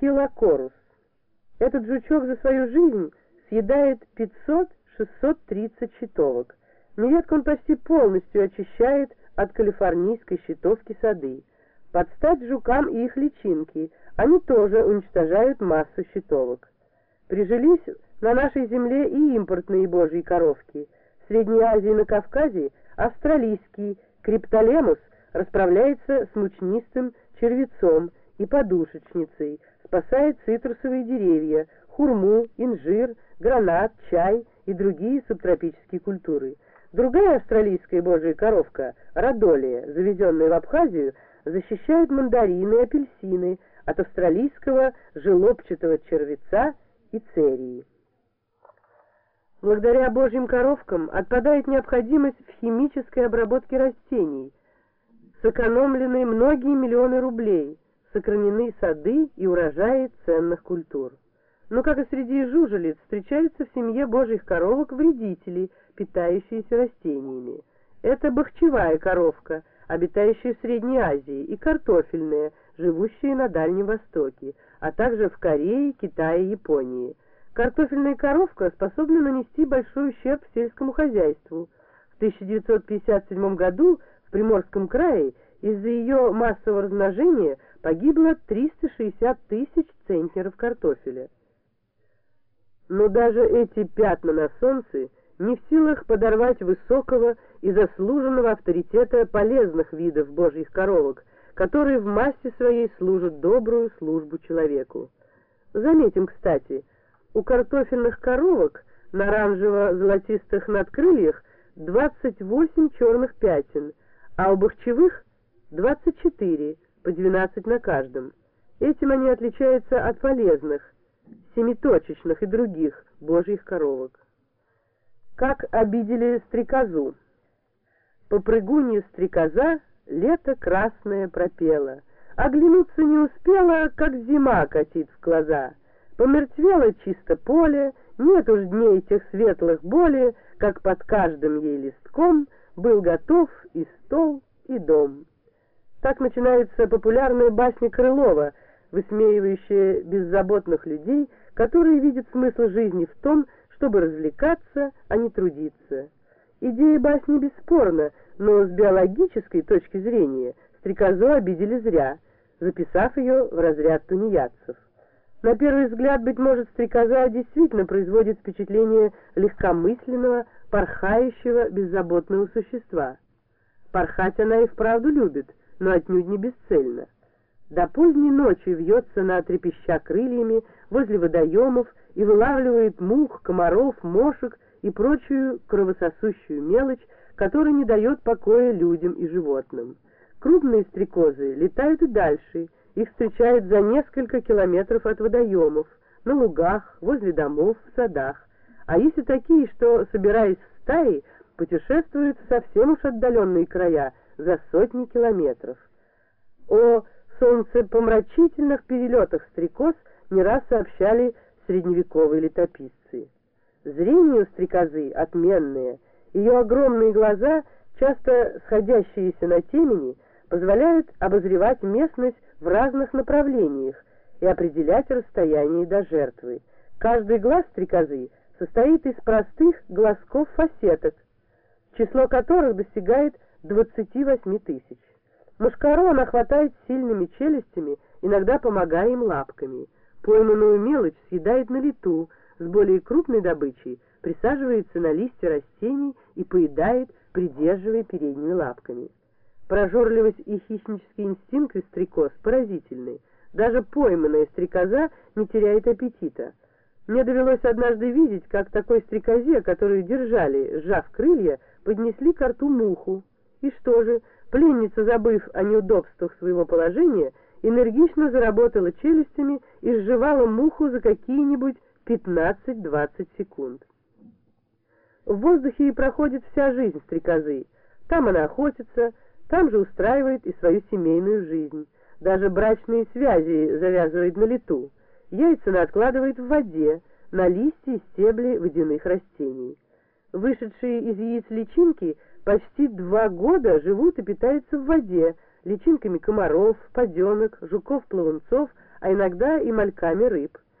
Хилокорус. Этот жучок за свою жизнь съедает 500-630 щитовок. Нередко он почти полностью очищает от калифорнийской щитовки сады. Под стать жукам и их личинки, они тоже уничтожают массу щитовок. Прижились на нашей земле и импортные божьи коровки. В Средней Азии и на Кавказе австралийский криптолемус расправляется с мучнистым червецом и подушечницей, спасает цитрусовые деревья, хурму, инжир, гранат, чай и другие субтропические культуры. Другая австралийская божья коровка, радолия, завезенная в Абхазию, защищает мандарины и апельсины от австралийского желобчатого червеца и церии. Благодаря божьим коровкам отпадает необходимость в химической обработке растений, сэкономлены многие миллионы рублей, сохранены сады и урожаи ценных культур. Но, как и среди жужелиц, встречаются в семье божьих коровок вредители, питающиеся растениями. Это бахчевая коровка, обитающая в Средней Азии, и картофельная, живущая на Дальнем Востоке, а также в Корее, Китае и Японии. Картофельная коровка способна нанести большой ущерб сельскому хозяйству. В 1957 году в Приморском крае из-за ее массового размножения погибло 360 тысяч центнеров картофеля. Но даже эти пятна на солнце не в силах подорвать высокого и заслуженного авторитета полезных видов божьих коровок, которые в массе своей служат добрую службу человеку. Заметим, кстати, у картофельных коровок на оранжево-золотистых надкрыльях 28 черных пятен, а у бахчевых 24, по 12 на каждом. Этим они отличаются от полезных, семиточечных и других божьих коровок. Как обидели стрекозу. Попрыгунья стрекоза лето красное пропела. Оглянуться не успела, как зима катит в глаза. Помертвело чисто поле, нет уж дней тех светлых боли, как под каждым ей листком был готов и стол, и дом. Так начинается популярная басня Крылова, высмеивающая беззаботных людей, которые видят смысл жизни в том, чтобы развлекаться, а не трудиться. Идея басни бесспорна, но с биологической точки зрения стрекозу обидели зря, записав ее в разряд тунеядцев. На первый взгляд, быть может, стрекоза действительно производит впечатление легкомысленного, порхающего, беззаботного существа. Порхать она и вправду любит, но отнюдь не бесцельно. До поздней ночи вьется на трепеща крыльями возле водоемов и вылавливает мух, комаров, мошек и прочую кровососущую мелочь, которая не дает покоя людям и животным. Крупные стрекозы летают и дальше, их встречают за несколько километров от водоемов, на лугах, возле домов, в садах. А есть и такие, что, собираясь в стаи, путешествуют в совсем уж отдаленные края, за сотни километров. О солнцепомрачительных перелетах стрекоз не раз сообщали средневековые летописцы. Зрение у стрекозы отменное, ее огромные глаза, часто сходящиеся на темени, позволяют обозревать местность в разных направлениях и определять расстояние до жертвы. Каждый глаз стрекозы состоит из простых глазков-фасеток, число которых достигает 28 тысяч. Мушкару она хватает сильными челюстями, иногда помогая им лапками. Пойманную мелочь съедает на лету, с более крупной добычей присаживается на листья растений и поедает, придерживая передними лапками. Прожорливость и хищнический инстинкт стрекоз поразительны. Даже пойманная стрекоза не теряет аппетита. Мне довелось однажды видеть, как такой стрекозе, которую держали, сжав крылья, поднесли к рту муху. И что же, пленница, забыв о неудобствах своего положения, энергично заработала челюстями и сживала муху за какие-нибудь 15-20 секунд. В воздухе и проходит вся жизнь стрекозы. Там она охотится, там же устраивает и свою семейную жизнь. Даже брачные связи завязывает на лету. Яйца она откладывает в воде, на листья и стебли водяных растений. Вышедшие из яиц личинки почти два года живут и питаются в воде, личинками комаров, поденок, жуков-плавунцов, а иногда и мальками рыб.